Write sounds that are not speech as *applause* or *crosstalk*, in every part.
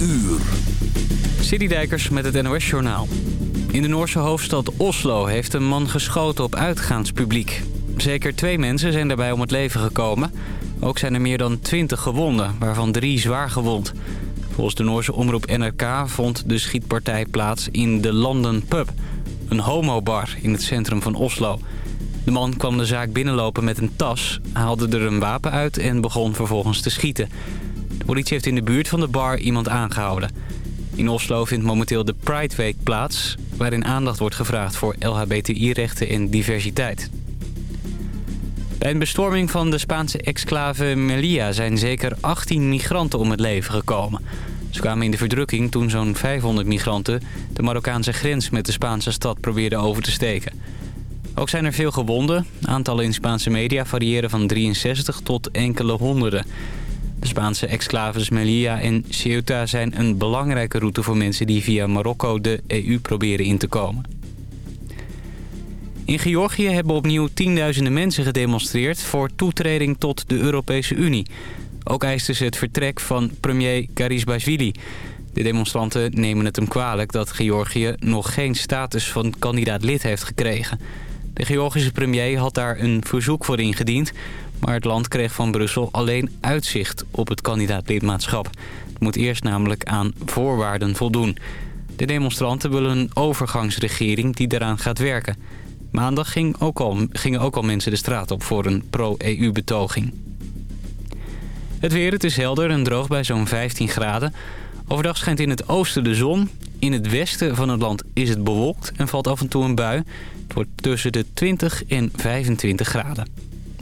uur. Citydijkers met het NOS Journaal. In de Noorse hoofdstad Oslo heeft een man geschoten op uitgaanspubliek. Zeker twee mensen zijn daarbij om het leven gekomen. Ook zijn er meer dan twintig gewonden, waarvan drie zwaar gewond. Volgens de Noorse omroep NRK vond de schietpartij plaats in de London Pub. Een homobar in het centrum van Oslo. De man kwam de zaak binnenlopen met een tas, haalde er een wapen uit en begon vervolgens te schieten. Politie heeft in de buurt van de bar iemand aangehouden. In Oslo vindt momenteel de Pride Week plaats... waarin aandacht wordt gevraagd voor LHBTI-rechten en diversiteit. Bij een bestorming van de Spaanse exclave Melilla... zijn zeker 18 migranten om het leven gekomen. Ze kwamen in de verdrukking toen zo'n 500 migranten... de Marokkaanse grens met de Spaanse stad probeerden over te steken. Ook zijn er veel gewonden. Aantallen in Spaanse media variëren van 63 tot enkele honderden. De Spaanse exclaves Melilla en Ceuta zijn een belangrijke route voor mensen die via Marokko de EU proberen in te komen. In Georgië hebben opnieuw tienduizenden mensen gedemonstreerd voor toetreding tot de Europese Unie. Ook eisten ze het vertrek van premier Karisbashvili. De demonstranten nemen het hem kwalijk dat Georgië nog geen status van kandidaat lid heeft gekregen. De Georgische premier had daar een verzoek voor ingediend... maar het land kreeg van Brussel alleen uitzicht op het kandidaat-lidmaatschap. Het moet eerst namelijk aan voorwaarden voldoen. De demonstranten willen een overgangsregering die daaraan gaat werken. Maandag ging ook al, gingen ook al mensen de straat op voor een pro-EU-betoging. Het weer, het is helder en droog bij zo'n 15 graden. Overdag schijnt in het oosten de zon. In het westen van het land is het bewolkt en valt af en toe een bui. Het wordt tussen de 20 en 25 graden.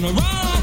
gonna run.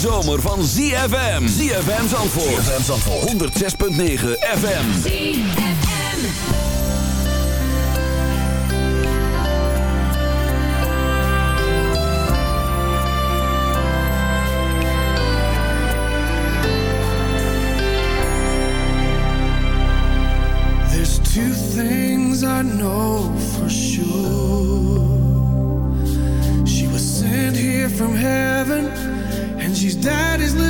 zomer van ZFM. ZFM Zandvoort. ZFM Zandvoort. 106.9 FM. ZFM. There's two things I know for sure. She was sent here from heaven daddy's little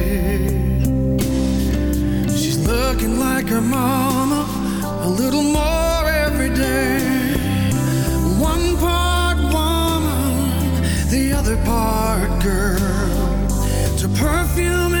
your mama a little more every day. One part woman, the other part girl. To perfume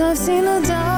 I've seen the dark.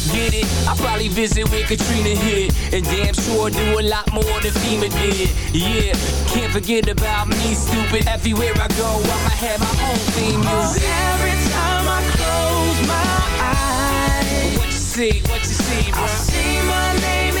Get it? I probably visit where Katrina hit. And damn sure do a lot more than FEMA did. Yeah, can't forget about me, stupid. Everywhere I go, I'ma have my own theme music. Oh, every time I close my eyes, what you see, what you see, bro? I see my name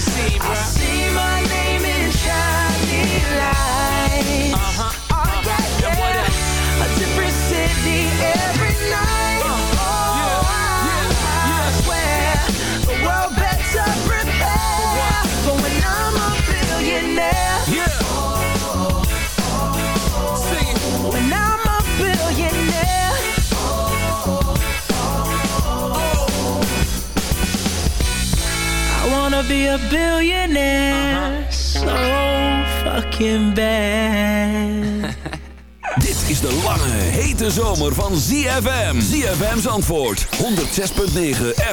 my be a billionaire. Uh-huh. So fucking bad. *laughs* Dit is de lange, hete zomer van ZFM. ZFM's antwoord 106.9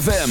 FM.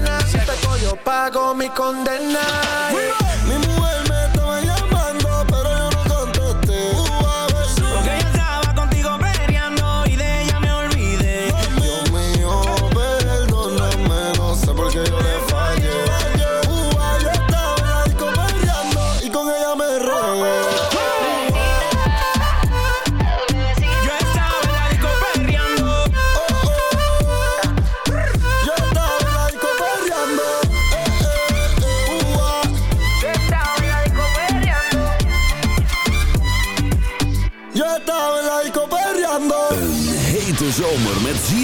pago mi condena.